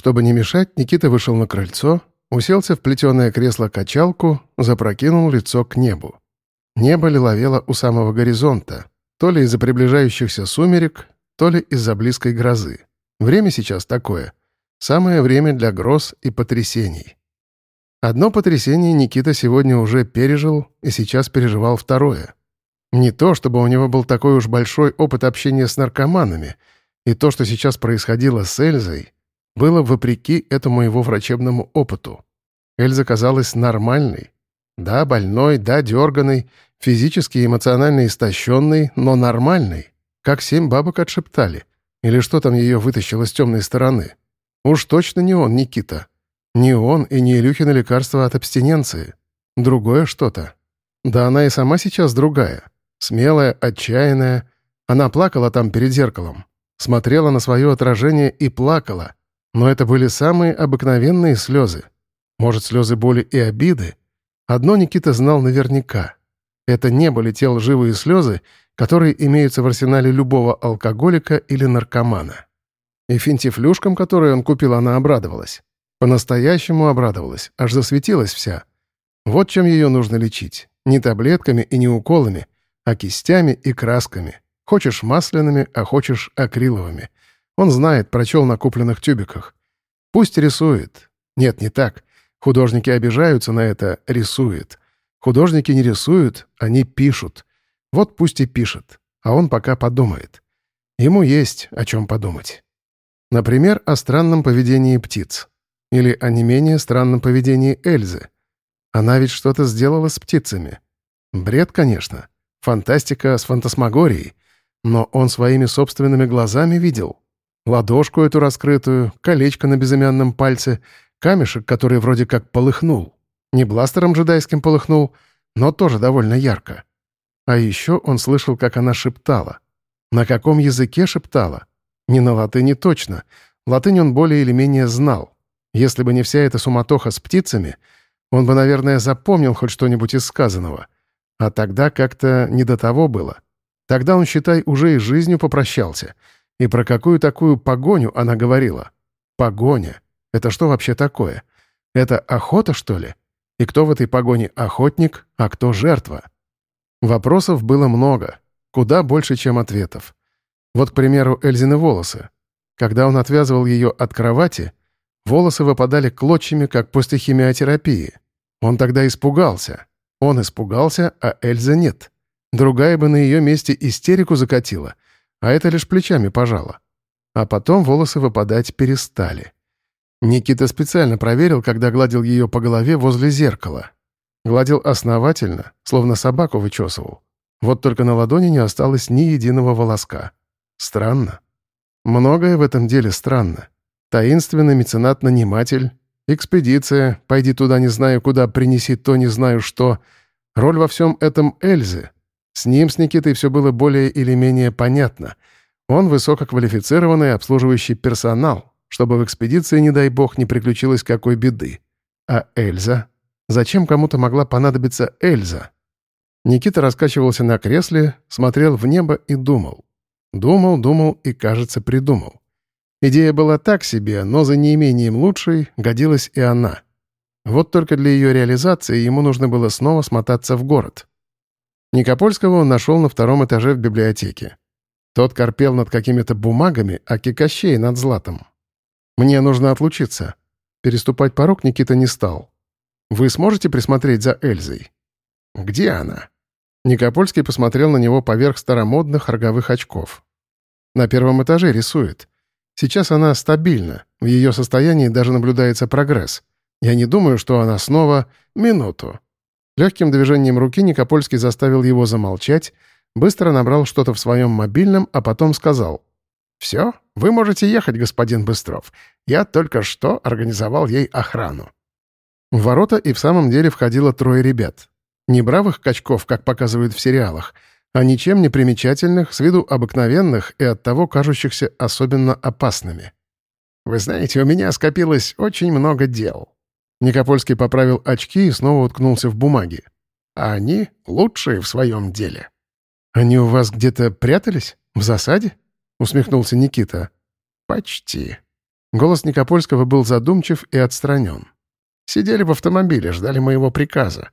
Чтобы не мешать, Никита вышел на крыльцо, уселся в плетеное кресло-качалку, запрокинул лицо к небу. Небо лиловело у самого горизонта, то ли из-за приближающихся сумерек, то ли из-за близкой грозы. Время сейчас такое. Самое время для гроз и потрясений. Одно потрясение Никита сегодня уже пережил и сейчас переживал второе. Не то, чтобы у него был такой уж большой опыт общения с наркоманами, и то, что сейчас происходило с Эльзой, было вопреки этому его врачебному опыту. Эльза казалась нормальной. Да, больной, да, дерганой, физически и эмоционально истощенной, но нормальной. Как семь бабок отшептали. Или что там ее вытащило с темной стороны. Уж точно не он, Никита. Не он и не Илюхина лекарство от абстиненции. Другое что-то. Да она и сама сейчас другая. Смелая, отчаянная. Она плакала там перед зеркалом. Смотрела на свое отражение и плакала. Но это были самые обыкновенные слезы. Может, слезы боли и обиды? Одно Никита знал наверняка. Это не были те лживые слезы, которые имеются в арсенале любого алкоголика или наркомана. И финтифлюшкам, которые он купил, она обрадовалась. По-настоящему обрадовалась, аж засветилась вся. Вот чем ее нужно лечить. Не таблетками и не уколами, а кистями и красками. Хочешь масляными, а хочешь акриловыми. Он знает, прочел на купленных тюбиках. Пусть рисует. Нет, не так. Художники обижаются на это «рисует». Художники не рисуют, они пишут. Вот пусть и пишет, а он пока подумает. Ему есть о чем подумать. Например, о странном поведении птиц. Или о не менее странном поведении Эльзы. Она ведь что-то сделала с птицами. Бред, конечно. Фантастика с фантасмагорией. Но он своими собственными глазами видел. Ладошку эту раскрытую, колечко на безымянном пальце, камешек, который вроде как полыхнул. Не бластером джедайским полыхнул, но тоже довольно ярко. А еще он слышал, как она шептала. На каком языке шептала? Не на латыни точно. Латынь он более или менее знал. Если бы не вся эта суматоха с птицами, он бы, наверное, запомнил хоть что-нибудь из сказанного. А тогда как-то не до того было. Тогда он, считай, уже и жизнью попрощался. И про какую такую погоню она говорила? Погоня. Это что вообще такое? Это охота, что ли? И кто в этой погоне охотник, а кто жертва? Вопросов было много, куда больше, чем ответов. Вот, к примеру, Эльзины волосы. Когда он отвязывал ее от кровати, волосы выпадали клочьями, как после химиотерапии. Он тогда испугался. Он испугался, а Эльза нет. Другая бы на ее месте истерику закатила, а это лишь плечами пожала. А потом волосы выпадать перестали. Никита специально проверил, когда гладил ее по голове возле зеркала. Гладил основательно, словно собаку вычесывал. Вот только на ладони не осталось ни единого волоска. Странно. Многое в этом деле странно. Таинственный меценат-наниматель, экспедиция, пойди туда не знаю куда, принеси то не знаю что. Роль во всем этом Эльзы. С ним, с Никитой, все было более или менее понятно. Он высококвалифицированный обслуживающий персонал, чтобы в экспедиции, не дай бог, не приключилось какой беды. А Эльза? Зачем кому-то могла понадобиться Эльза? Никита раскачивался на кресле, смотрел в небо и думал. Думал, думал и, кажется, придумал. Идея была так себе, но за неимением лучшей годилась и она. Вот только для ее реализации ему нужно было снова смотаться в город. Никопольского он нашел на втором этаже в библиотеке. Тот корпел над какими-то бумагами, а Кикощей над златом. «Мне нужно отлучиться». Переступать порог Никита не стал. «Вы сможете присмотреть за Эльзой?» «Где она?» Никопольский посмотрел на него поверх старомодных роговых очков. «На первом этаже рисует. Сейчас она стабильна, в ее состоянии даже наблюдается прогресс. Я не думаю, что она снова... Минуту». Легким движением руки Никопольский заставил его замолчать, быстро набрал что-то в своем мобильном, а потом сказал. «Все, вы можете ехать, господин Быстров. Я только что организовал ей охрану». В ворота и в самом деле входило трое ребят. Не бравых качков, как показывают в сериалах, а ничем не примечательных, с виду обыкновенных и оттого кажущихся особенно опасными. «Вы знаете, у меня скопилось очень много дел». Никопольский поправил очки и снова уткнулся в бумаги. «А они лучшие в своем деле». «Они у вас где-то прятались? В засаде?» — усмехнулся Никита. «Почти. Голос Никопольского был задумчив и отстранен. «Сидели в автомобиле, ждали моего приказа.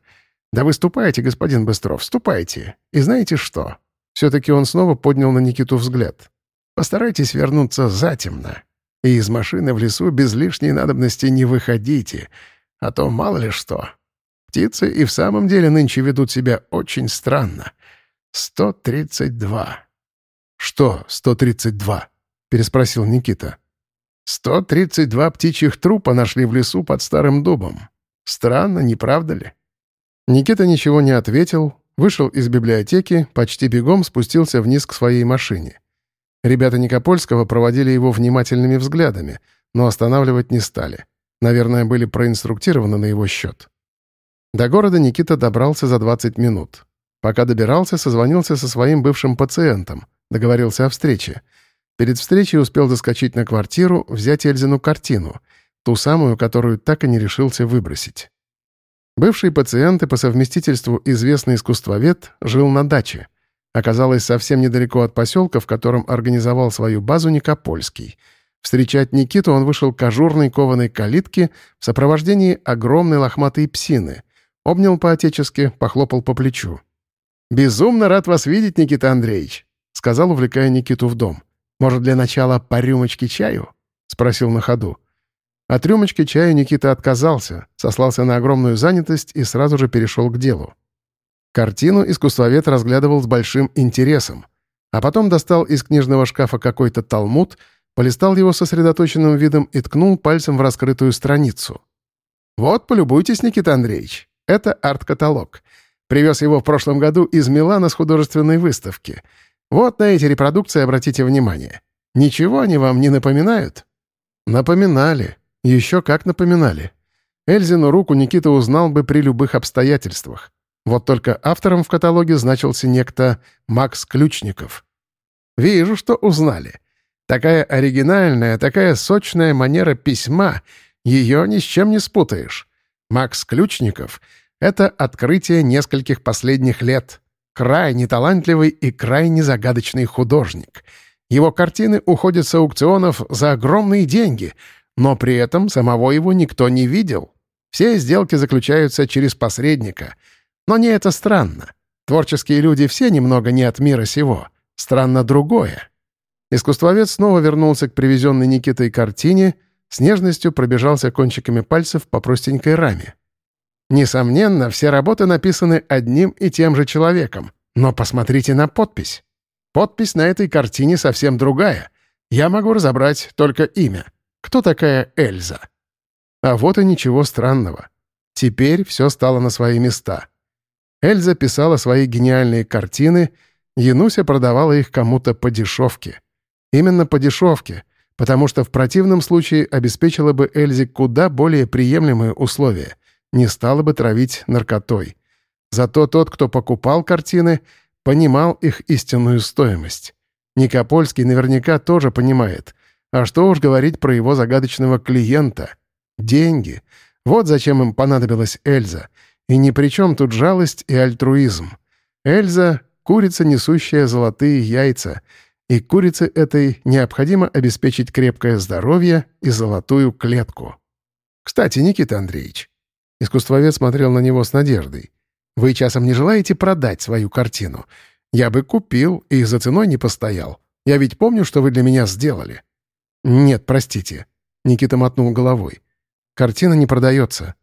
Да вы ступайте, господин Быстров, ступайте. И знаете что?» Все-таки он снова поднял на Никиту взгляд. «Постарайтесь вернуться затемно. И из машины в лесу без лишней надобности не выходите, а то мало ли что. Птицы и в самом деле нынче ведут себя очень странно. 132. «Что 132?» — переспросил Никита. «Сто тридцать два птичьих трупа нашли в лесу под старым дубом. Странно, не правда ли?» Никита ничего не ответил, вышел из библиотеки, почти бегом спустился вниз к своей машине. Ребята Никопольского проводили его внимательными взглядами, но останавливать не стали. Наверное, были проинструктированы на его счет. До города Никита добрался за 20 минут. Пока добирался, созвонился со своим бывшим пациентом, договорился о встрече. Перед встречей успел заскочить на квартиру, взять Эльзину картину, ту самую, которую так и не решился выбросить. Бывший пациент и по совместительству известный искусствовед жил на даче. Оказалось, совсем недалеко от поселка, в котором организовал свою базу Никопольский. Встречать Никиту он вышел к ажурной кованой калитке в сопровождении огромной лохматой псины. Обнял по-отечески, похлопал по плечу. «Безумно рад вас видеть, Никита Андреевич», — сказал, увлекая Никиту в дом. «Может, для начала по рюмочке чаю?» — спросил на ходу. От рюмочки чая Никита отказался, сослался на огромную занятость и сразу же перешел к делу. Картину искусствовед разглядывал с большим интересом, а потом достал из книжного шкафа какой-то талмуд, полистал его сосредоточенным видом и ткнул пальцем в раскрытую страницу. «Вот, полюбуйтесь, Никита Андреевич. Это арт-каталог. Привез его в прошлом году из Милана с художественной выставки. Вот на эти репродукции обратите внимание. Ничего они вам не напоминают?» «Напоминали. Еще как напоминали. Эльзину руку Никита узнал бы при любых обстоятельствах. Вот только автором в каталоге значился некто Макс Ключников. «Вижу, что узнали. Такая оригинальная, такая сочная манера письма, ее ни с чем не спутаешь. Макс Ключников — это открытие нескольких последних лет. Крайне талантливый и крайне загадочный художник. Его картины уходят с аукционов за огромные деньги, но при этом самого его никто не видел. Все сделки заключаются через посредника. Но не это странно. Творческие люди все немного не от мира сего. Странно другое. Искусствовед снова вернулся к привезенной Никитой картине, с нежностью пробежался кончиками пальцев по простенькой раме. Несомненно, все работы написаны одним и тем же человеком. Но посмотрите на подпись. Подпись на этой картине совсем другая. Я могу разобрать только имя. Кто такая Эльза? А вот и ничего странного. Теперь все стало на свои места. Эльза писала свои гениальные картины, Януся продавала их кому-то по дешевке. Именно по дешевке, потому что в противном случае обеспечила бы Эльзе куда более приемлемые условия — не стала бы травить наркотой. Зато тот, кто покупал картины, понимал их истинную стоимость. Никопольский наверняка тоже понимает. А что уж говорить про его загадочного клиента? Деньги. Вот зачем им понадобилась Эльза. И ни при чем тут жалость и альтруизм. Эльза — курица, несущая золотые яйца. И курице этой необходимо обеспечить крепкое здоровье и золотую клетку. Кстати, Никита Андреевич, Искусствовед смотрел на него с надеждой. «Вы часом не желаете продать свою картину? Я бы купил и за ценой не постоял. Я ведь помню, что вы для меня сделали». «Нет, простите». Никита мотнул головой. «Картина не продается».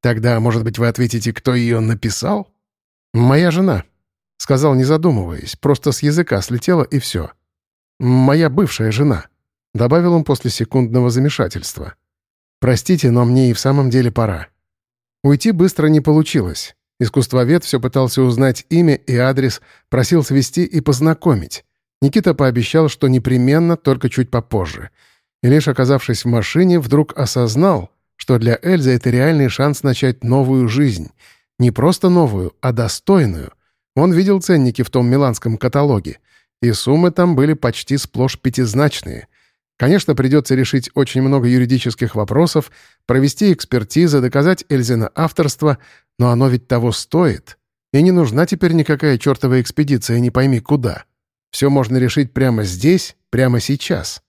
«Тогда, может быть, вы ответите, кто ее написал?» «Моя жена», — сказал, не задумываясь, просто с языка слетела и все. «Моя бывшая жена», — добавил он после секундного замешательства. «Простите, но мне и в самом деле пора. Уйти быстро не получилось. Искусствовед все пытался узнать имя и адрес, просил свести и познакомить. Никита пообещал, что непременно, только чуть попозже. И лишь оказавшись в машине, вдруг осознал, что для Эльзы это реальный шанс начать новую жизнь. Не просто новую, а достойную. Он видел ценники в том миланском каталоге, и суммы там были почти сплошь пятизначные. Конечно, придется решить очень много юридических вопросов, провести экспертизы, доказать Эльзина авторство, но оно ведь того стоит. И не нужна теперь никакая чертова экспедиция, не пойми куда. Все можно решить прямо здесь, прямо сейчас.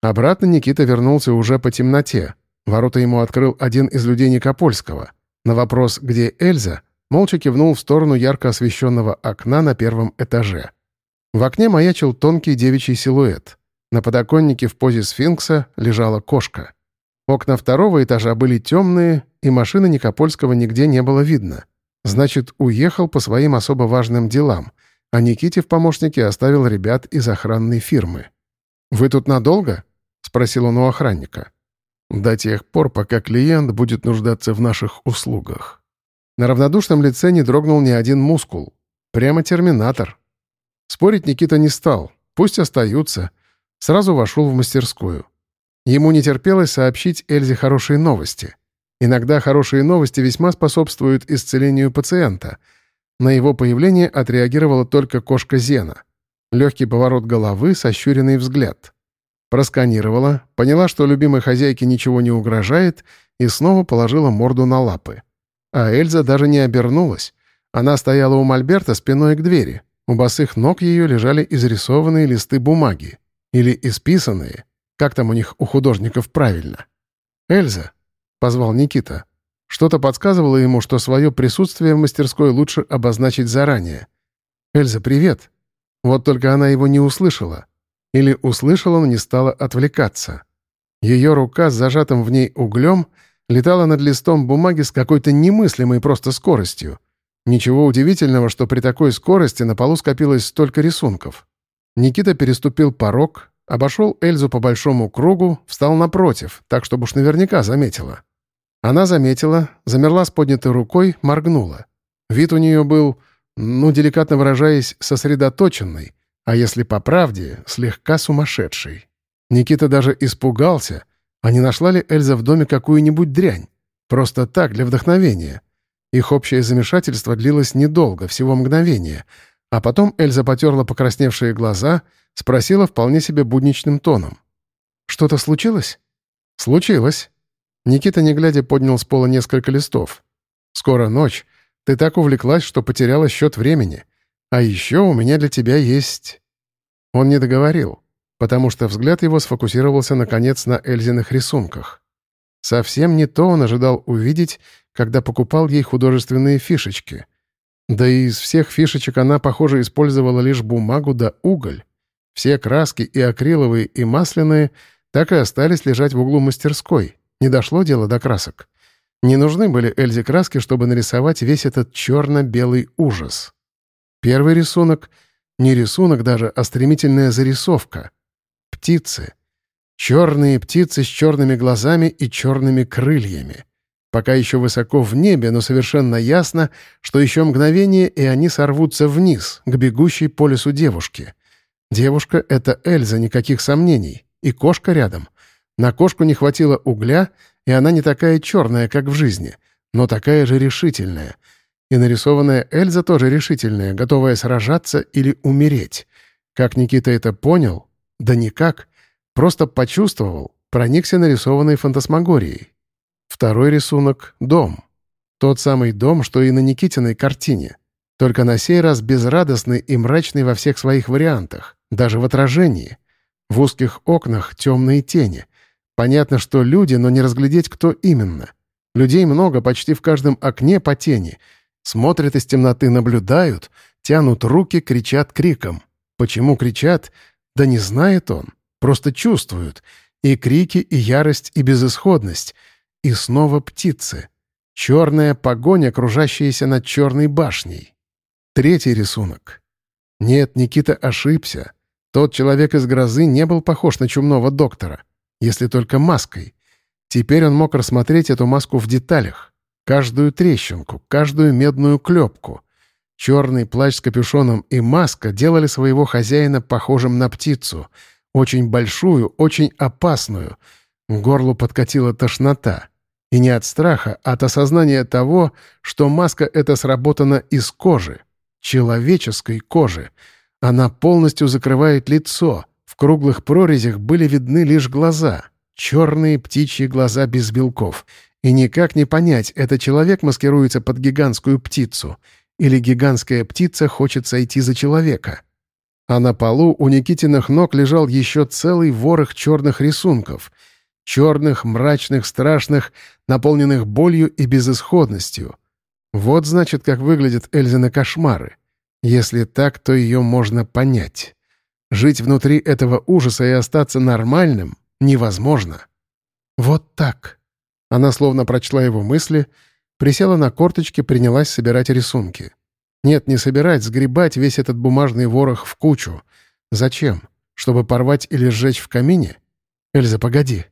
Обратно Никита вернулся уже по темноте. Ворота ему открыл один из людей Никопольского. На вопрос «Где Эльза?» молча кивнул в сторону ярко освещенного окна на первом этаже. В окне маячил тонкий девичий силуэт. На подоконнике в позе сфинкса лежала кошка. Окна второго этажа были темные, и машины Никопольского нигде не было видно. Значит, уехал по своим особо важным делам, а Никите в помощнике оставил ребят из охранной фирмы. «Вы тут надолго?» — спросил он у охранника. «До тех пор, пока клиент будет нуждаться в наших услугах». На равнодушном лице не дрогнул ни один мускул. Прямо терминатор. Спорить Никита не стал. Пусть остаются. Сразу вошел в мастерскую. Ему не терпелось сообщить Эльзе хорошие новости. Иногда хорошие новости весьма способствуют исцелению пациента. На его появление отреагировала только кошка Зена. Легкий поворот головы, сощуренный взгляд. Просканировала, поняла, что любимой хозяйке ничего не угрожает, и снова положила морду на лапы. А Эльза даже не обернулась. Она стояла у Мольберта спиной к двери. У босых ног ее лежали изрисованные листы бумаги. Или исписанные. Как там у них у художников правильно? «Эльза», — позвал Никита. Что-то подсказывало ему, что свое присутствие в мастерской лучше обозначить заранее. «Эльза, привет!» Вот только она его не услышала. Или услышала, но не стала отвлекаться. Ее рука с зажатым в ней углем летала над листом бумаги с какой-то немыслимой просто скоростью. Ничего удивительного, что при такой скорости на полу скопилось столько рисунков. Никита переступил порог, обошел Эльзу по большому кругу, встал напротив, так, чтобы уж наверняка заметила. Она заметила, замерла с поднятой рукой, моргнула. Вид у нее был ну, деликатно выражаясь, сосредоточенный, а если по правде, слегка сумасшедший. Никита даже испугался, а не нашла ли Эльза в доме какую-нибудь дрянь? Просто так, для вдохновения. Их общее замешательство длилось недолго, всего мгновение, а потом Эльза потерла покрасневшие глаза, спросила вполне себе будничным тоном. «Что-то случилось?» «Случилось». Никита, не глядя, поднял с пола несколько листов. «Скоро ночь, ты так увлеклась, что потеряла счет времени. А еще у меня для тебя есть...» Он не договорил, потому что взгляд его сфокусировался, наконец, на Эльзиных рисунках. Совсем не то он ожидал увидеть, когда покупал ей художественные фишечки. Да и из всех фишечек она, похоже, использовала лишь бумагу да уголь. Все краски и акриловые, и масляные так и остались лежать в углу мастерской. Не дошло дело до красок. Не нужны были Эльзе краски, чтобы нарисовать весь этот черно-белый ужас. Первый рисунок — не рисунок даже, а стремительная зарисовка. Птицы. Черные птицы с черными глазами и черными крыльями. Пока еще высоко в небе, но совершенно ясно, что еще мгновение, и они сорвутся вниз, к бегущей по лесу девушке. Девушка — это Эльза, никаких сомнений. И кошка рядом. На кошку не хватило угля — и она не такая черная, как в жизни, но такая же решительная. И нарисованная Эльза тоже решительная, готовая сражаться или умереть. Как Никита это понял? Да никак. Просто почувствовал, проникся нарисованной фантасмагорией. Второй рисунок — дом. Тот самый дом, что и на Никитиной картине. Только на сей раз безрадостный и мрачный во всех своих вариантах, даже в отражении. В узких окнах темные тени — Понятно, что люди, но не разглядеть, кто именно. Людей много, почти в каждом окне по тени. Смотрят из темноты, наблюдают, тянут руки, кричат криком. Почему кричат? Да не знает он. Просто чувствуют. И крики, и ярость, и безысходность. И снова птицы. Черная погоня, окружающаяся над черной башней. Третий рисунок. Нет, Никита ошибся. Тот человек из грозы не был похож на чумного доктора если только маской. Теперь он мог рассмотреть эту маску в деталях. Каждую трещинку, каждую медную клепку. Черный плащ с капюшоном и маска делали своего хозяина похожим на птицу. Очень большую, очень опасную. К горлу подкатила тошнота. И не от страха, а от осознания того, что маска эта сработана из кожи. Человеческой кожи. Она полностью закрывает лицо — в круглых прорезях были видны лишь глаза, черные птичьи глаза без белков. И никак не понять, это человек маскируется под гигантскую птицу или гигантская птица хочет сойти за человека. А на полу у Никитиных ног лежал еще целый ворох черных рисунков. Черных, мрачных, страшных, наполненных болью и безысходностью. Вот, значит, как выглядят Эльзины кошмары. Если так, то ее можно понять. Жить внутри этого ужаса и остаться нормальным невозможно. Вот так. Она словно прочла его мысли, присела на корточки, принялась собирать рисунки. Нет, не собирать, сгребать весь этот бумажный ворох в кучу. Зачем? Чтобы порвать или сжечь в камине? Эльза, погоди.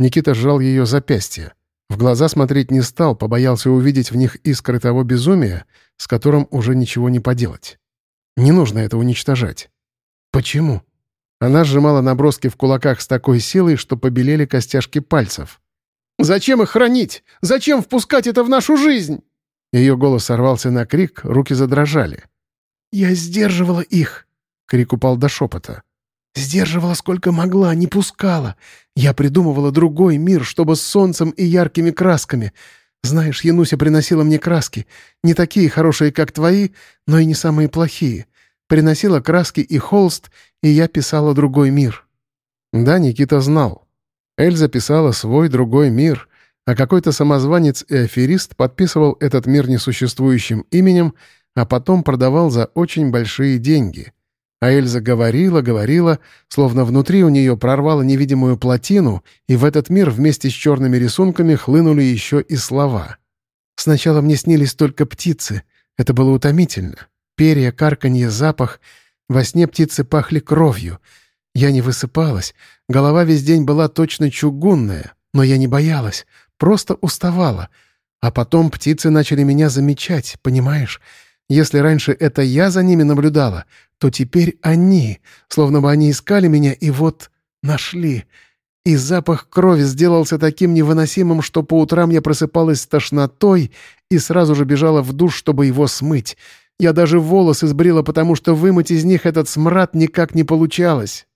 Никита сжал ее запястье. В глаза смотреть не стал, побоялся увидеть в них искры того безумия, с которым уже ничего не поделать. Не нужно это уничтожать. Почему? Она сжимала наброски в кулаках с такой силой, что побелели костяшки пальцев. «Зачем их хранить? Зачем впускать это в нашу жизнь?» Ее голос сорвался на крик, руки задрожали. «Я сдерживала их!» — крик упал до шепота. «Сдерживала сколько могла, не пускала. Я придумывала другой мир, чтобы с солнцем и яркими красками. Знаешь, Януся приносила мне краски. Не такие хорошие, как твои, но и не самые плохие. Приносила краски и холст, и я писала другой мир». Да, Никита знал. Эльза писала свой другой мир, а какой-то самозванец и аферист подписывал этот мир несуществующим именем, а потом продавал за очень большие деньги. А Эльза говорила, говорила, словно внутри у нее прорвало невидимую плотину, и в этот мир вместе с черными рисунками хлынули еще и слова. «Сначала мне снились только птицы. Это было утомительно. Перья, карканье, запах. Во сне птицы пахли кровью. Я не высыпалась. Голова весь день была точно чугунная, но я не боялась. Просто уставала. А потом птицы начали меня замечать, понимаешь? Если раньше это я за ними наблюдала, то теперь они, словно бы они искали меня и вот нашли. И запах крови сделался таким невыносимым, что по утрам я просыпалась с тошнотой и сразу же бежала в душ, чтобы его смыть. Я даже волосы сбрила, потому что вымыть из них этот смрад никак не получалось.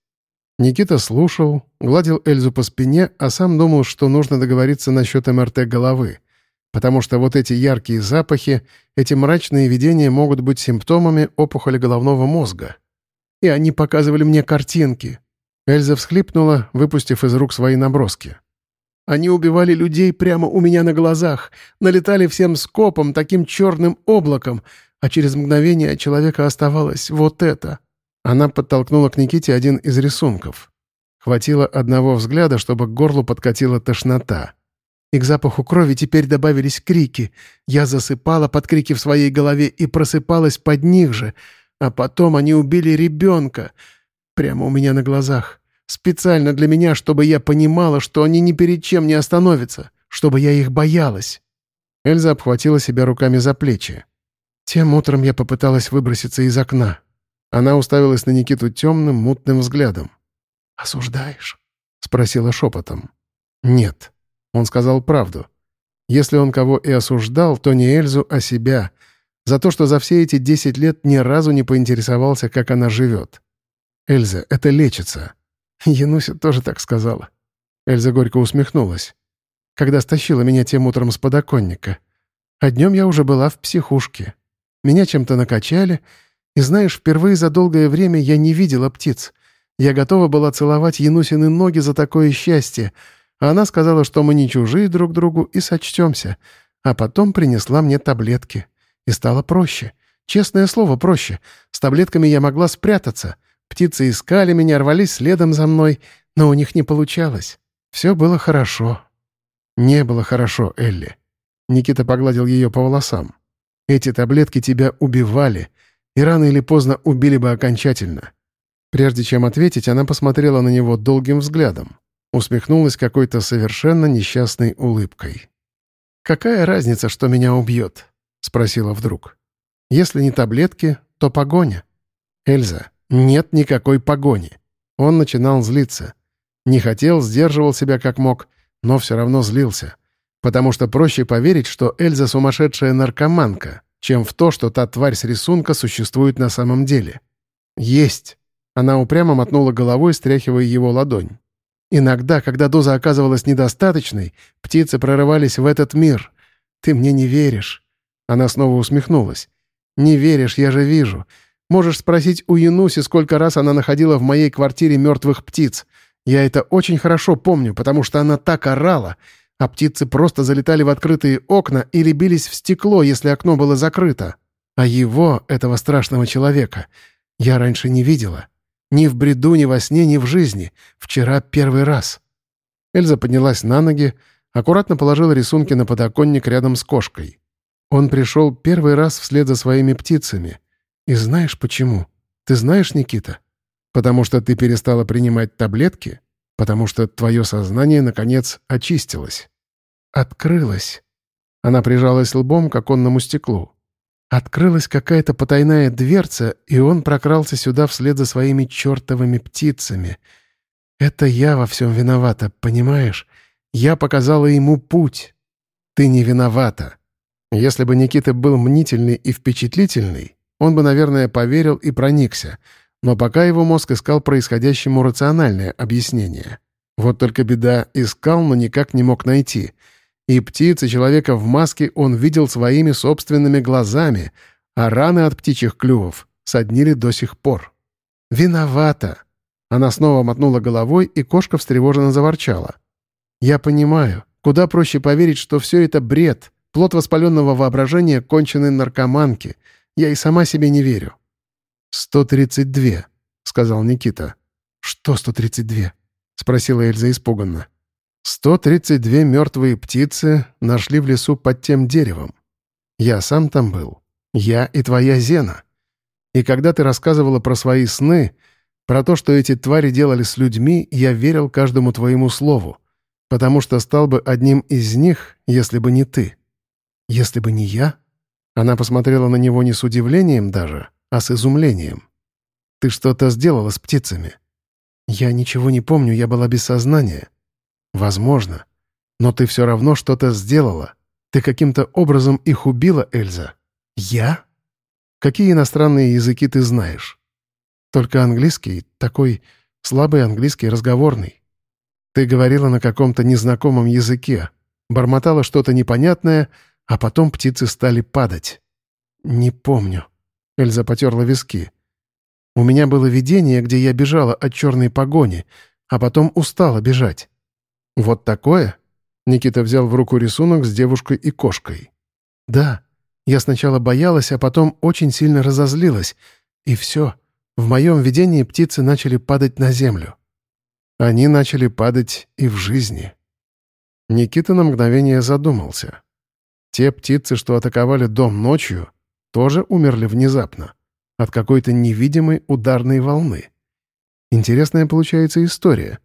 Никита слушал, гладил Эльзу по спине, а сам думал, что нужно договориться насчет МРТ головы. Потому что вот эти яркие запахи, эти мрачные видения могут быть симптомами опухоли головного мозга. И они показывали мне картинки. Эльза всхлипнула, выпустив из рук свои наброски. Они убивали людей прямо у меня на глазах, налетали всем скопом, таким черным облаком, а через мгновение от человека оставалось вот это. Она подтолкнула к Никите один из рисунков. Хватило одного взгляда, чтобы к горлу подкатила тошнота. И к запаху крови теперь добавились крики. Я засыпала под крики в своей голове и просыпалась под них же. А потом они убили ребенка. Прямо у меня на глазах. Специально для меня, чтобы я понимала, что они ни перед чем не остановятся. Чтобы я их боялась. Эльза обхватила себя руками за плечи. Тем утром я попыталась выброситься из окна. Она уставилась на Никиту темным, мутным взглядом. «Осуждаешь?» — спросила шепотом. «Нет». Он сказал правду. Если он кого и осуждал, то не Эльзу, а себя. За то, что за все эти десять лет ни разу не поинтересовался, как она живет. «Эльза, это лечится». Януся тоже так сказала. Эльза горько усмехнулась. Когда стащила меня тем утром с подоконника. А днем я уже была в психушке. Меня чем-то накачали — и знаешь, впервые за долгое время я не видела птиц. Я готова была целовать Янусины ноги за такое счастье, она сказала, что мы не чужие друг другу и сочтемся. А потом принесла мне таблетки. И стало проще. Честное слово, проще. С таблетками я могла спрятаться. Птицы искали меня, рвались следом за мной, но у них не получалось. Все было хорошо. Не было хорошо, Элли. Никита погладил ее по волосам. Эти таблетки тебя убивали — и рано или поздно убили бы окончательно. Прежде чем ответить, она посмотрела на него долгим взглядом, усмехнулась какой-то совершенно несчастной улыбкой. «Какая разница, что меня убьет?» — спросила вдруг. «Если не таблетки, то погоня». «Эльза, нет никакой погони». Он начинал злиться. Не хотел, сдерживал себя как мог, но все равно злился. Потому что проще поверить, что Эльза сумасшедшая наркоманка, чем в то, что та тварь с рисунка существует на самом деле. Есть. Она упрямо мотнула головой, стряхивая его ладонь. Иногда, когда доза оказывалась недостаточной, птицы прорывались в этот мир. Ты мне не веришь. Она снова усмехнулась. «Не веришь, я же вижу. Можешь спросить у Януси, сколько раз она находила в моей квартире мертвых птиц. Я это очень хорошо помню, потому что она так орала, а птицы просто залетали в открытые окна или бились в стекло, если окно было закрыто. А его, этого страшного человека, я раньше не видела. Ни в бреду, ни во сне, ни в жизни. Вчера первый раз». Эльза поднялась на ноги, аккуратно положила рисунки на подоконник рядом с кошкой. Он пришел первый раз вслед за своими птицами. И знаешь почему? Ты знаешь, Никита? Потому что ты перестала принимать таблетки? Потому что твое сознание, наконец, очистилось. Открылось. Она прижалась лбом к оконному стеклу. Открылась какая-то потайная дверца, и он прокрался сюда вслед за своими чертовыми птицами. Это я во всем виновата, понимаешь? Я показала ему путь. Ты не виновата. Если бы Никита был мнительный и впечатлительный, он бы, наверное, поверил и проникся — но пока его мозг искал происходящему рациональное объяснение. Вот только беда искал, но никак не мог найти. И птиц, и человека в маске он видел своими собственными глазами, а раны от птичьих клювов соднили до сих пор. «Виновата!» Она снова мотнула головой, и кошка встревоженно заворчала. «Я понимаю. Куда проще поверить, что все это бред, плод воспаленного воображения конченой наркоманки. Я и сама себе не верю. «Сто тридцать две», — сказал Никита. «Что сто тридцать две?» — спросила Эльза испуганно. «Сто тридцать две мертвые птицы нашли в лесу под тем деревом. Я сам там был. Я и твоя Зена. И когда ты рассказывала про свои сны, про то, что эти твари делали с людьми, я верил каждому твоему слову, потому что стал бы одним из них, если бы не ты. Если бы не я?» Она посмотрела на него не с удивлением даже, а с изумлением. «Ты что-то сделала с птицами?» «Я ничего не помню, я была без сознания». «Возможно. Но ты все равно что-то сделала. Ты каким-то образом их убила, Эльза». «Я?» «Какие иностранные языки ты знаешь?» «Только английский, такой слабый английский, разговорный». «Ты говорила на каком-то незнакомом языке, бормотала что-то непонятное, а потом птицы стали падать». «Не помню». Эльза потерла виски. «У меня было видение, где я бежала от черной погони, а потом устала бежать». «Вот такое?» Никита взял в руку рисунок с девушкой и кошкой. «Да. Я сначала боялась, а потом очень сильно разозлилась. И все. В моем видении птицы начали падать на землю. Они начали падать и в жизни». Никита на мгновение задумался. Те птицы, что атаковали дом ночью, тоже умерли внезапно. От какой-то невидимой ударной волны. Интересная получается история.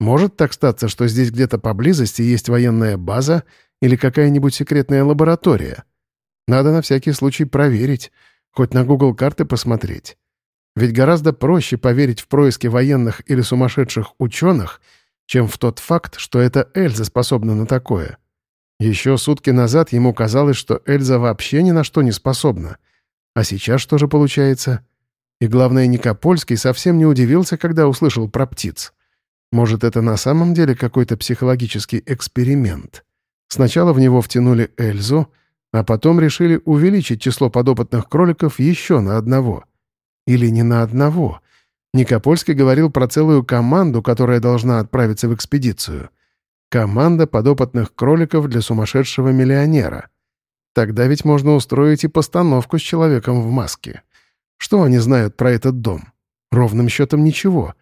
Может так статься, что здесь где-то поблизости есть военная база или какая-нибудь секретная лаборатория. Надо на всякий случай проверить, хоть на Google карты посмотреть. Ведь гораздо проще поверить в происки военных или сумасшедших ученых, чем в тот факт, что это Эльза способна на такое. Еще сутки назад ему казалось, что Эльза вообще ни на что не способна. А сейчас что же получается? И главное, Никопольский совсем не удивился, когда услышал про птиц. Может, это на самом деле какой-то психологический эксперимент? Сначала в него втянули Эльзу, а потом решили увеличить число подопытных кроликов еще на одного. Или не на одного. Никопольский говорил про целую команду, которая должна отправиться в экспедицию — Команда подопытных кроликов для сумасшедшего миллионера. Тогда ведь можно устроить и постановку с человеком в маске. Что они знают про этот дом? Ровным счетом ничего.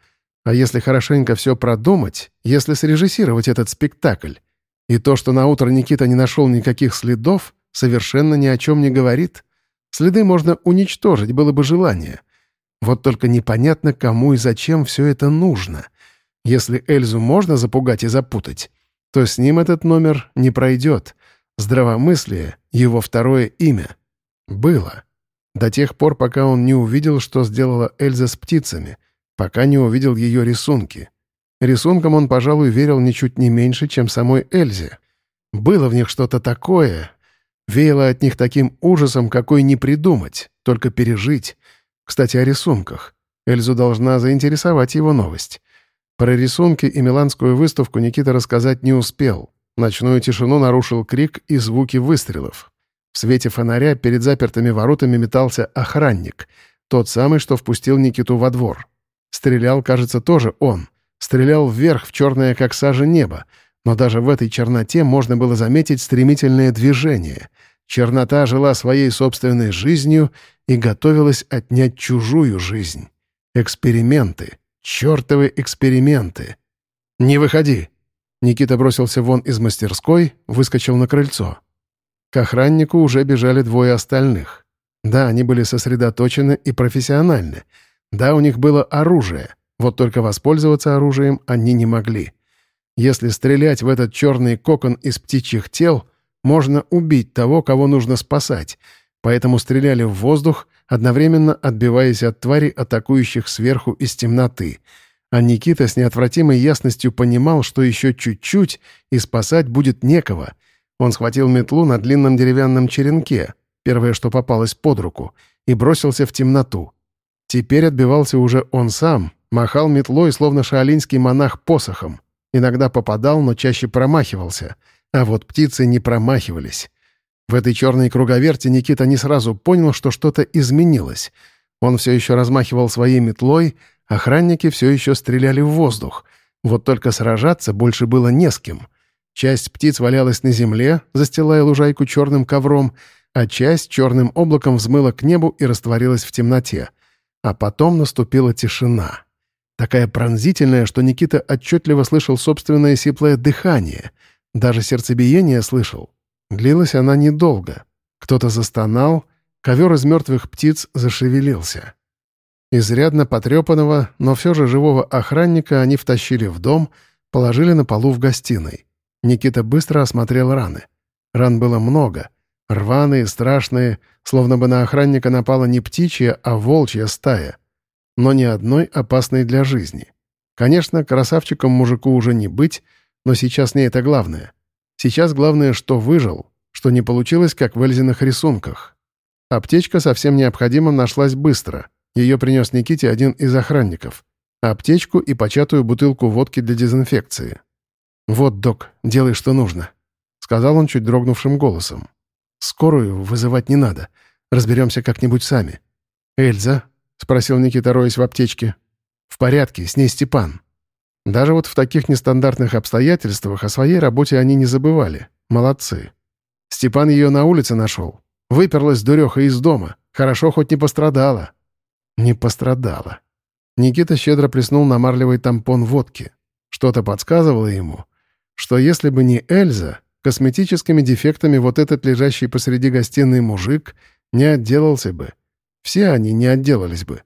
А если хорошенько все продумать, если срежиссировать этот спектакль, и то, что на утро Никита не нашел никаких следов, совершенно ни о чем не говорит. Следы можно уничтожить, было бы желание. Вот только непонятно, кому и зачем все это нужно. Если Эльзу можно запугать и запутать, то с ним этот номер не пройдет. Здравомыслие — его второе имя. Было. До тех пор, пока он не увидел, что сделала Эльза с птицами, пока не увидел ее рисунки. Рисункам он, пожалуй, верил ничуть не меньше, чем самой Эльзе. Было в них что-то такое. Веяло от них таким ужасом, какой не придумать, только пережить. Кстати, о рисунках. Эльзу должна заинтересовать его новость. Про рисунки и миланскую выставку Никита рассказать не успел. Ночную тишину нарушил крик и звуки выстрелов. В свете фонаря перед запертыми воротами метался охранник. Тот самый, что впустил Никиту во двор. Стрелял, кажется, тоже он. Стрелял вверх в черное, как сажа, небо. Но даже в этой черноте можно было заметить стремительное движение. Чернота жила своей собственной жизнью и готовилась отнять чужую жизнь. Эксперименты. Чёртовы эксперименты. «Не выходи!» Никита бросился вон из мастерской, выскочил на крыльцо. К охраннику уже бежали двое остальных. Да, они были сосредоточены и профессиональны. Да, у них было оружие. Вот только воспользоваться оружием они не могли. Если стрелять в этот черный кокон из птичьих тел, можно убить того, кого нужно спасать. Поэтому стреляли в воздух, одновременно отбиваясь от тварей, атакующих сверху из темноты — а Никита с неотвратимой ясностью понимал, что еще чуть-чуть, и спасать будет некого. Он схватил метлу на длинном деревянном черенке, первое, что попалось под руку, и бросился в темноту. Теперь отбивался уже он сам, махал метлой, словно шаолинский монах посохом. Иногда попадал, но чаще промахивался. А вот птицы не промахивались. В этой черной круговерте Никита не сразу понял, что что-то изменилось. Он все еще размахивал своей метлой, Охранники все еще стреляли в воздух. Вот только сражаться больше было не с кем. Часть птиц валялась на земле, застилая лужайку черным ковром, а часть черным облаком взмыла к небу и растворилась в темноте. А потом наступила тишина. Такая пронзительная, что Никита отчетливо слышал собственное сиплое дыхание. Даже сердцебиение слышал. Длилась она недолго. Кто-то застонал, ковер из мертвых птиц зашевелился. Изрядно потрепанного, но все же живого охранника они втащили в дом, положили на полу в гостиной. Никита быстро осмотрел раны. Ран было много. Рваные, страшные, словно бы на охранника напала не птичья, а волчья стая. Но ни одной опасной для жизни. Конечно, красавчиком мужику уже не быть, но сейчас не это главное. Сейчас главное, что выжил, что не получилось, как в Эльзиных рисунках. Аптечка совсем необходимым нашлась быстро — ее принес Никите один из охранников. Аптечку и початую бутылку водки для дезинфекции. «Вот, док, делай, что нужно», — сказал он чуть дрогнувшим голосом. «Скорую вызывать не надо. Разберемся как-нибудь сами». «Эльза?» — спросил Никита, роясь в аптечке. «В порядке, с ней Степан». Даже вот в таких нестандартных обстоятельствах о своей работе они не забывали. Молодцы. Степан ее на улице нашел. Выперлась дуреха из дома. Хорошо, хоть не пострадала. Не пострадала. Никита щедро плеснул на марлевый тампон водки. Что-то подсказывало ему, что если бы не Эльза, косметическими дефектами вот этот лежащий посреди гостиной мужик не отделался бы. Все они не отделались бы.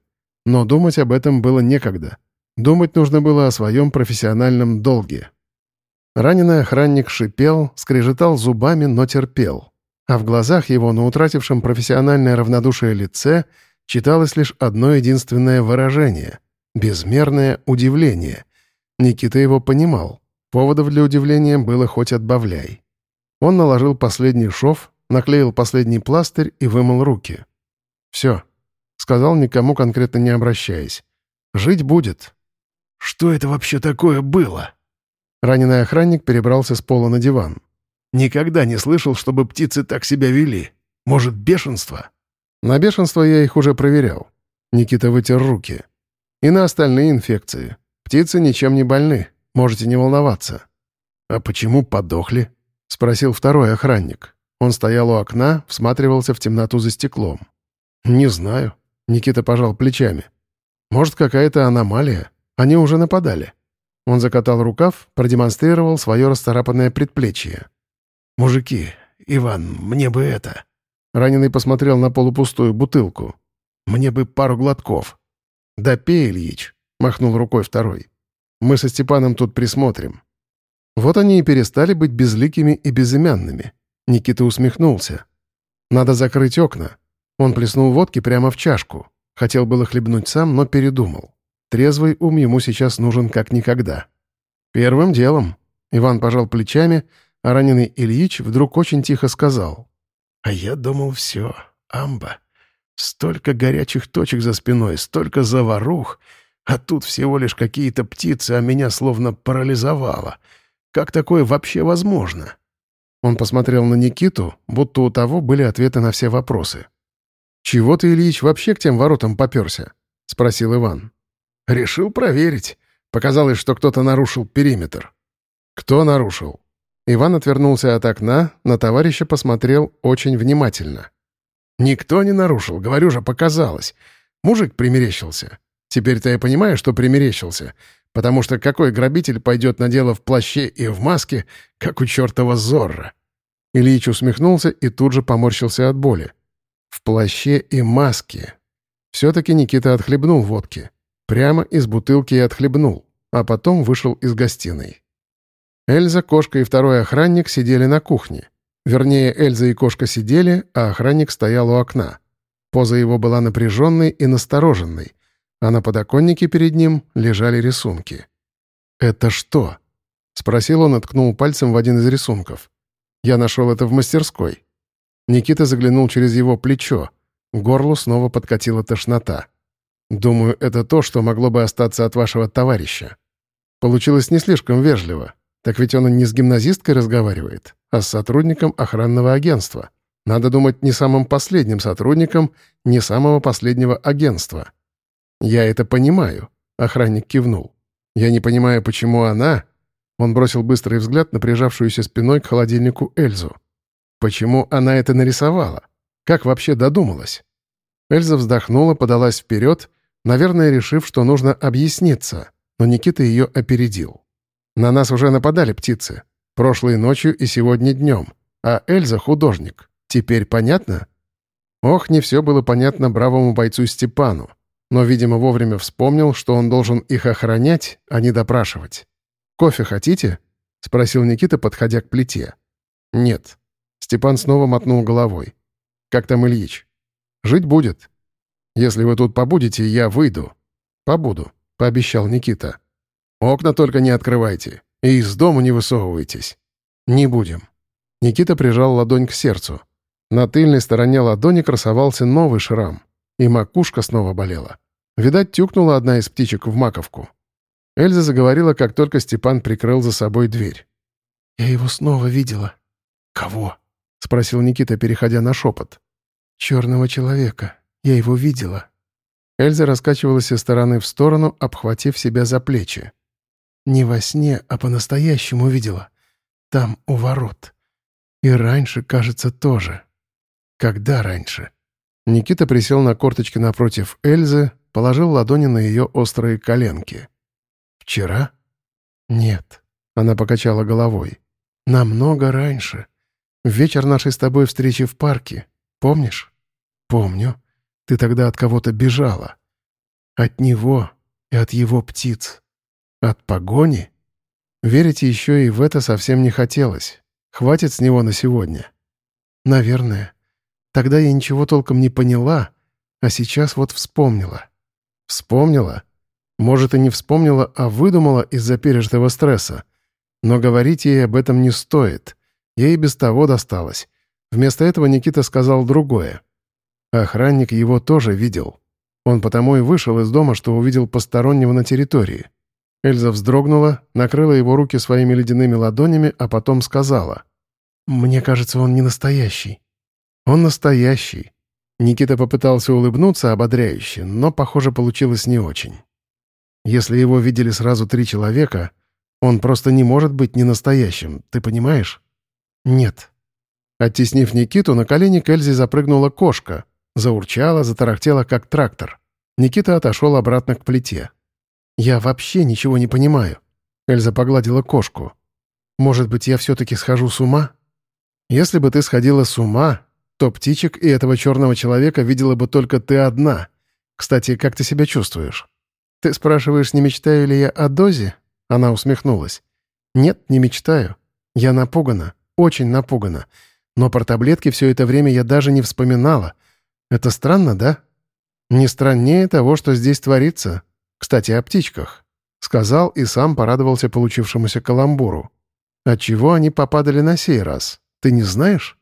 Но думать об этом было некогда. Думать нужно было о своем профессиональном долге. Раненый охранник шипел, скрежетал зубами, но терпел. А в глазах его, на утратившем профессиональное равнодушие лице — читалось лишь одно единственное выражение — безмерное удивление. Никита его понимал. Поводов для удивления было хоть отбавляй. Он наложил последний шов, наклеил последний пластырь и вымыл руки. «Все», — сказал, никому конкретно не обращаясь. «Жить будет». «Что это вообще такое было?» Раненый охранник перебрался с пола на диван. «Никогда не слышал, чтобы птицы так себя вели. Может, бешенство?» На бешенство я их уже проверял. Никита вытер руки. И на остальные инфекции. Птицы ничем не больны. Можете не волноваться. «А почему подохли?» — спросил второй охранник. Он стоял у окна, всматривался в темноту за стеклом. «Не знаю». Никита пожал плечами. «Может, какая-то аномалия? Они уже нападали». Он закатал рукав, продемонстрировал свое расцарапанное предплечье. «Мужики, Иван, мне бы это...» Раненый посмотрел на полупустую бутылку. «Мне бы пару глотков». «Да пей, Ильич», — махнул рукой второй. «Мы со Степаном тут присмотрим». Вот они и перестали быть безликими и безымянными. Никита усмехнулся. «Надо закрыть окна». Он плеснул водки прямо в чашку. Хотел было хлебнуть сам, но передумал. Трезвый ум ему сейчас нужен как никогда. «Первым делом». Иван пожал плечами, а раненый Ильич вдруг очень тихо сказал. А я думал, все, амба. Столько горячих точек за спиной, столько заварух, а тут всего лишь какие-то птицы, а меня словно парализовало. Как такое вообще возможно?» Он посмотрел на Никиту, будто у того были ответы на все вопросы. «Чего ты, Ильич, вообще к тем воротам попёрся?» — спросил Иван. «Решил проверить. Показалось, что кто-то нарушил периметр». «Кто нарушил?» Иван отвернулся от окна, на товарища посмотрел очень внимательно. «Никто не нарушил, говорю же, показалось. Мужик примерещился. Теперь-то я понимаю, что примерещился, потому что какой грабитель пойдет на дело в плаще и в маске, как у чертова Зорро?» Ильич усмехнулся и тут же поморщился от боли. «В плаще и маске». Все-таки Никита отхлебнул водки. Прямо из бутылки и отхлебнул, а потом вышел из гостиной. Эльза, кошка и второй охранник сидели на кухне. Вернее, Эльза и кошка сидели, а охранник стоял у окна. Поза его была напряженной и настороженной, а на подоконнике перед ним лежали рисунки. «Это что?» — спросил он и ткнул пальцем в один из рисунков. «Я нашел это в мастерской». Никита заглянул через его плечо. К горлу снова подкатила тошнота. «Думаю, это то, что могло бы остаться от вашего товарища». Получилось не слишком вежливо. Так ведь он не с гимназисткой разговаривает, а с сотрудником охранного агентства. Надо думать, не самым последним сотрудником, не самого последнего агентства. «Я это понимаю», — охранник кивнул. «Я не понимаю, почему она...» Он бросил быстрый взгляд на прижавшуюся спиной к холодильнику Эльзу. «Почему она это нарисовала? Как вообще додумалась?» Эльза вздохнула, подалась вперед, наверное, решив, что нужно объясниться, но Никита ее опередил. На нас уже нападали птицы. Прошлой ночью и сегодня днем. А Эльза — художник. Теперь понятно? Ох, не все было понятно бравому бойцу Степану. Но, видимо, вовремя вспомнил, что он должен их охранять, а не допрашивать. «Кофе хотите?» — спросил Никита, подходя к плите. «Нет». Степан снова мотнул головой. «Как там Ильич?» «Жить будет. Если вы тут побудете, я выйду». «Побуду», — пообещал Никита. Окна только не открывайте. И из дома не высовывайтесь. Не будем. Никита прижал ладонь к сердцу. На тыльной стороне ладони красовался новый шрам. И макушка снова болела. Видать, тюкнула одна из птичек в маковку. Эльза заговорила, как только Степан прикрыл за собой дверь. «Я его снова видела». «Кого?» — спросил Никита, переходя на шепот. «Черного человека. Я его видела». Эльза раскачивалась из стороны в сторону, обхватив себя за плечи. Не во сне, а по-настоящему видела. Там, у ворот. И раньше, кажется, тоже. Когда раньше? Никита присел на корточки напротив Эльзы, положил ладони на ее острые коленки. «Вчера?» «Нет», — она покачала головой. «Намного раньше. Вечер нашей с тобой встречи в парке. Помнишь?» «Помню. Ты тогда от кого-то бежала. От него и от его птиц. От погони? Верить еще и в это совсем не хотелось. Хватит с него на сегодня. Наверное. Тогда я ничего толком не поняла, а сейчас вот вспомнила. Вспомнила? Может, и не вспомнила, а выдумала из-за пережитого стресса. Но говорить ей об этом не стоит. Ей без того досталось. Вместо этого Никита сказал другое. Охранник его тоже видел. Он потому и вышел из дома, что увидел постороннего на территории. Эльза вздрогнула, накрыла его руки своими ледяными ладонями, а потом сказала. «Мне кажется, он не настоящий». «Он настоящий». Никита попытался улыбнуться ободряюще, но, похоже, получилось не очень. Если его видели сразу три человека, он просто не может быть не настоящим, ты понимаешь? Нет. Оттеснив Никиту, на колени к Эльзе запрыгнула кошка, заурчала, затарахтела, как трактор. Никита отошел обратно к плите. «Я вообще ничего не понимаю». Эльза погладила кошку. «Может быть, я все-таки схожу с ума?» «Если бы ты сходила с ума, то птичек и этого черного человека видела бы только ты одна. Кстати, как ты себя чувствуешь?» «Ты спрашиваешь, не мечтаю ли я о дозе?» Она усмехнулась. «Нет, не мечтаю. Я напугана, очень напугана. Но про таблетки все это время я даже не вспоминала. Это странно, да?» «Не страннее того, что здесь творится», кстати, о птичках. Сказал и сам порадовался получившемуся каламбуру. Отчего они попадали на сей раз? Ты не знаешь?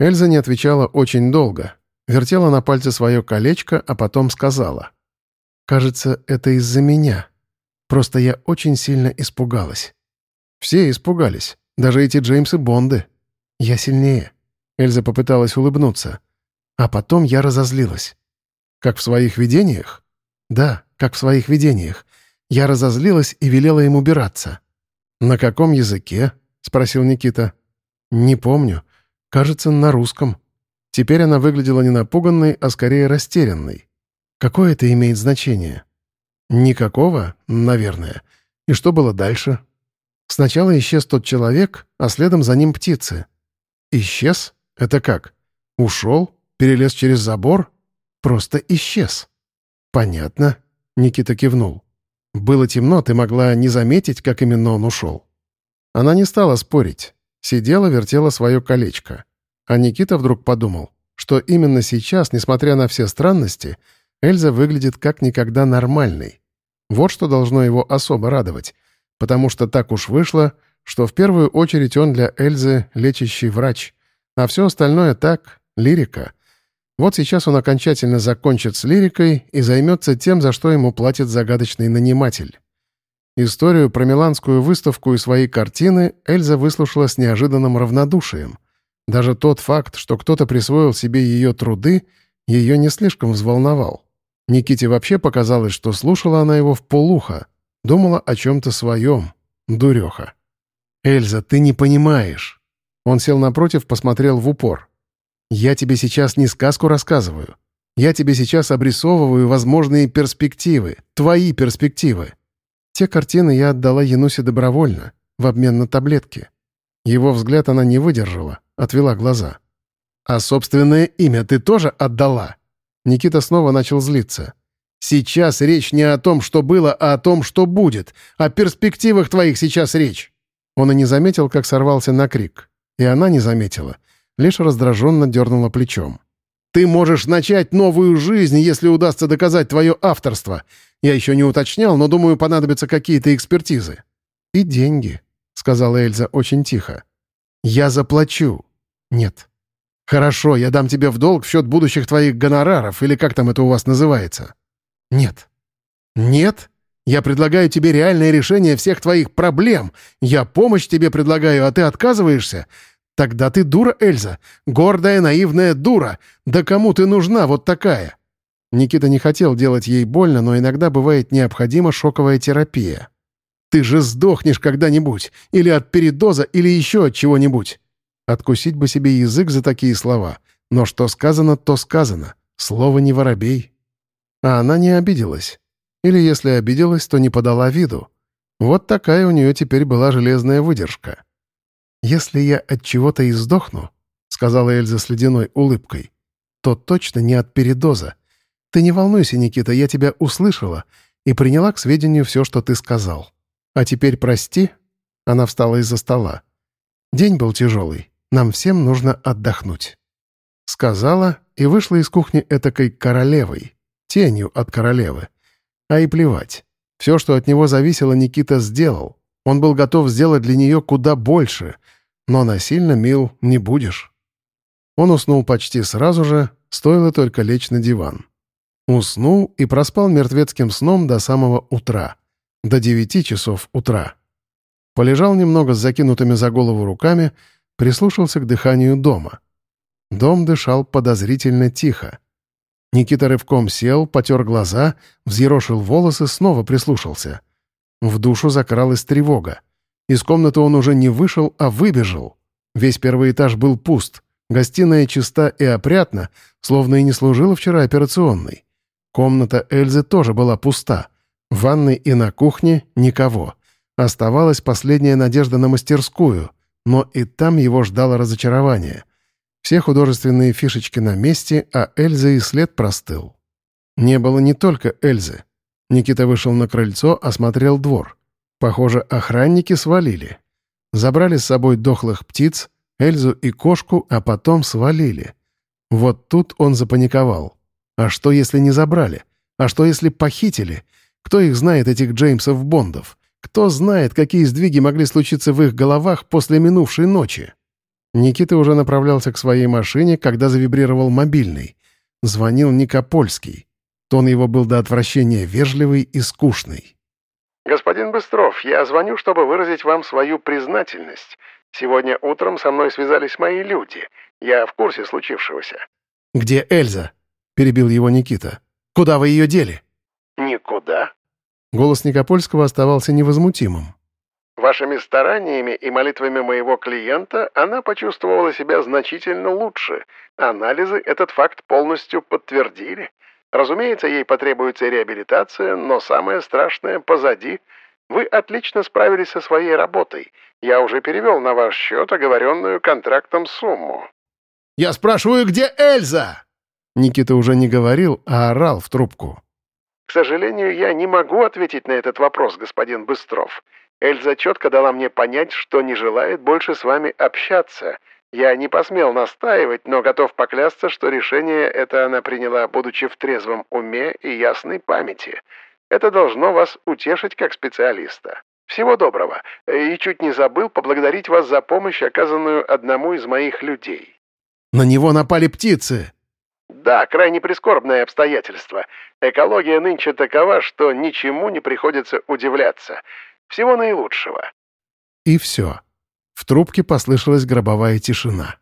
Эльза не отвечала очень долго. Вертела на пальце свое колечко, а потом сказала. «Кажется, это из-за меня. Просто я очень сильно испугалась». Все испугались, даже эти Джеймсы Бонды. Я сильнее. Эльза попыталась улыбнуться. А потом я разозлилась. Как в своих видениях? Да, как в своих видениях. Я разозлилась и велела им убираться. «На каком языке?» — спросил Никита. «Не помню. Кажется, на русском». Теперь она выглядела не напуганной, а скорее растерянной. «Какое это имеет значение?» «Никакого, наверное. И что было дальше?» Сначала исчез тот человек, а следом за ним птицы. «Исчез? Это как? Ушел? Перелез через забор? Просто исчез». «Понятно», — Никита кивнул. «Было темно, ты могла не заметить, как именно он ушел». Она не стала спорить. Сидела, вертела свое колечко. А Никита вдруг подумал, что именно сейчас, несмотря на все странности, Эльза выглядит как никогда нормальной. Вот что должно его особо радовать, потому что так уж вышло, что в первую очередь он для Эльзы лечащий врач, а все остальное так, лирика. Вот сейчас он окончательно закончит с лирикой и займется тем, за что ему платит загадочный наниматель. Историю про миланскую выставку и свои картины Эльза выслушала с неожиданным равнодушием. Даже тот факт, что кто-то присвоил себе ее труды, ее не слишком взволновал. Никите вообще показалось, что слушала она его в полуха, думала о чем-то своем. Дуреха. «Эльза, ты не понимаешь». Он сел напротив, посмотрел в упор. «Я тебе сейчас не сказку рассказываю. Я тебе сейчас обрисовываю возможные перспективы, твои перспективы. Те картины я отдала Янусе добровольно, в обмен на таблетки. Его взгляд она не выдержала, отвела глаза. «А собственное имя ты тоже отдала?» Никита снова начал злиться. «Сейчас речь не о том, что было, а о том, что будет. О перспективах твоих сейчас речь!» Он и не заметил, как сорвался на крик. И она не заметила, лишь раздраженно дернула плечом. «Ты можешь начать новую жизнь, если удастся доказать твое авторство. Я еще не уточнял, но, думаю, понадобятся какие-то экспертизы». «И деньги», — сказала Эльза очень тихо. «Я заплачу». «Нет». «Хорошо, я дам тебе в долг в счет будущих твоих гонораров, или как там это у вас называется?» «Нет». «Нет? Я предлагаю тебе реальное решение всех твоих проблем. Я помощь тебе предлагаю, а ты отказываешься? Тогда ты дура, Эльза. Гордая, наивная дура. Да кому ты нужна вот такая?» Никита не хотел делать ей больно, но иногда бывает необходима шоковая терапия. «Ты же сдохнешь когда-нибудь. Или от передоза, или еще от чего-нибудь. Откусить бы себе язык за такие слова. Но что сказано, то сказано. Слово не воробей. А она не обиделась. Или если обиделась, то не подала виду. Вот такая у нее теперь была железная выдержка. «Если я от чего-то и сдохну», — сказала Эльза с ледяной улыбкой, «то точно не от передоза. Ты не волнуйся, Никита, я тебя услышала и приняла к сведению все, что ты сказал. А теперь прости». Она встала из-за стола. «День был тяжелый. Нам всем нужно отдохнуть». Сказала и вышла из кухни этакой королевой, тенью от королевы. А и плевать. Все, что от него зависело, Никита сделал. Он был готов сделать для нее куда больше, но насильно мил не будешь. Он уснул почти сразу же, стоило только лечь на диван. Уснул и проспал мертвецким сном до самого утра. До девяти часов утра. Полежал немного с закинутыми за голову руками, прислушался к дыханию дома. Дом дышал подозрительно тихо. Никита рывком сел, потер глаза, взъерошил волосы, снова прислушался. В душу закралась тревога. Из комнаты он уже не вышел, а выбежал. Весь первый этаж был пуст. Гостиная чиста и опрятна, словно и не служила вчера операционной. Комната Эльзы тоже была пуста. В ванной и на кухне никого. Оставалась последняя надежда на мастерскую — но и там его ждало разочарование. Все художественные фишечки на месте, а Эльза и след простыл. Не было не только Эльзы. Никита вышел на крыльцо, осмотрел двор. Похоже, охранники свалили. Забрали с собой дохлых птиц, Эльзу и кошку, а потом свалили. Вот тут он запаниковал. А что, если не забрали? А что, если похитили? Кто их знает, этих Джеймсов Бондов? Кто знает, какие сдвиги могли случиться в их головах после минувшей ночи? Никита уже направлялся к своей машине, когда завибрировал мобильный. Звонил Никопольский. Тон его был до отвращения вежливый и скучный. «Господин Быстров, я звоню, чтобы выразить вам свою признательность. Сегодня утром со мной связались мои люди. Я в курсе случившегося. «Где Эльза?» — перебил его Никита. «Куда вы ее дели?» «Никуда». Голос Никопольского оставался невозмутимым. Вашими стараниями и молитвами моего клиента она почувствовала себя значительно лучше. Анализы этот факт полностью подтвердили. Разумеется, ей потребуется реабилитация, но самое страшное позади. Вы отлично справились со своей работой. Я уже перевел на ваш счет оговоренную контрактом сумму. «Я спрашиваю, где Эльза?» Никита уже не говорил, а орал в трубку. «К сожалению, я не могу ответить на этот вопрос, господин Быстров. Эльза четко дала мне понять, что не желает больше с вами общаться. Я не посмел настаивать, но готов поклясться, что решение это она приняла, будучи в трезвом уме и ясной памяти. Это должно вас утешить как специалиста. Всего доброго. И чуть не забыл поблагодарить вас за помощь, оказанную одному из моих людей. На него напали птицы. Да, крайне прискорбное обстоятельство. Экология нынче такова, что ничему не приходится удивляться. Всего наилучшего». И все. В трубке послышалась гробовая тишина.